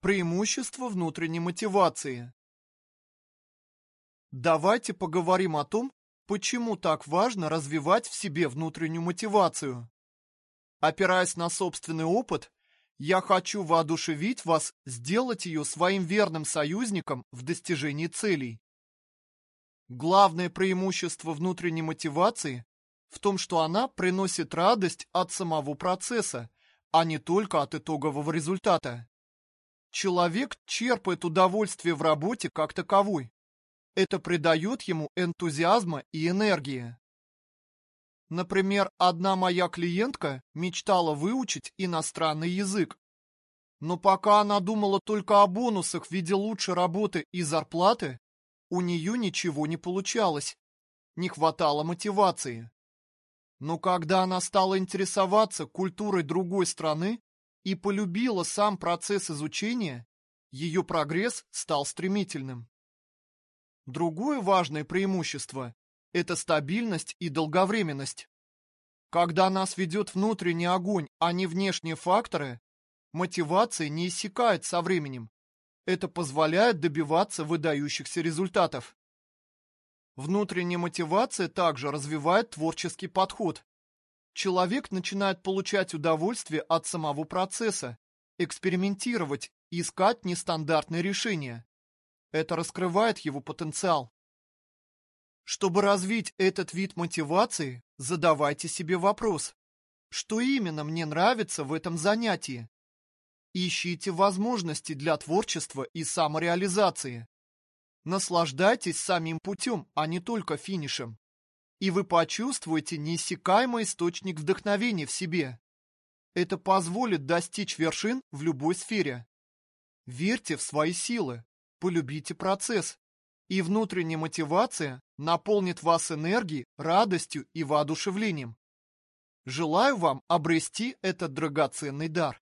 Преимущество внутренней мотивации. Давайте поговорим о том, почему так важно развивать в себе внутреннюю мотивацию. Опираясь на собственный опыт, я хочу воодушевить вас сделать ее своим верным союзником в достижении целей. Главное преимущество внутренней мотивации в том, что она приносит радость от самого процесса, а не только от итогового результата. Человек черпает удовольствие в работе как таковой. Это придает ему энтузиазма и энергии. Например, одна моя клиентка мечтала выучить иностранный язык. Но пока она думала только о бонусах в виде лучшей работы и зарплаты, у нее ничего не получалось. Не хватало мотивации. Но когда она стала интересоваться культурой другой страны, и полюбила сам процесс изучения, ее прогресс стал стремительным. Другое важное преимущество – это стабильность и долговременность. Когда нас ведет внутренний огонь, а не внешние факторы, мотивация не иссякает со временем. Это позволяет добиваться выдающихся результатов. Внутренняя мотивация также развивает творческий подход человек начинает получать удовольствие от самого процесса, экспериментировать, искать нестандартные решения. Это раскрывает его потенциал. Чтобы развить этот вид мотивации, задавайте себе вопрос. Что именно мне нравится в этом занятии? Ищите возможности для творчества и самореализации. Наслаждайтесь самим путем, а не только финишем и вы почувствуете неиссякаемый источник вдохновения в себе. Это позволит достичь вершин в любой сфере. Верьте в свои силы, полюбите процесс, и внутренняя мотивация наполнит вас энергией, радостью и воодушевлением. Желаю вам обрести этот драгоценный дар.